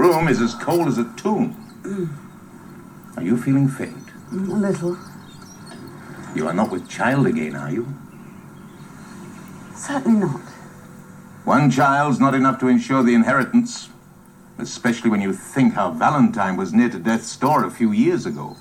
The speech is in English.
room is as cold as a tomb. Mm. Are you feeling faint? Mm, a little. You are not with child again, are you? Certainly not. One child's not enough to ensure the inheritance, especially when you think how Valentine was near to death's door a few years ago.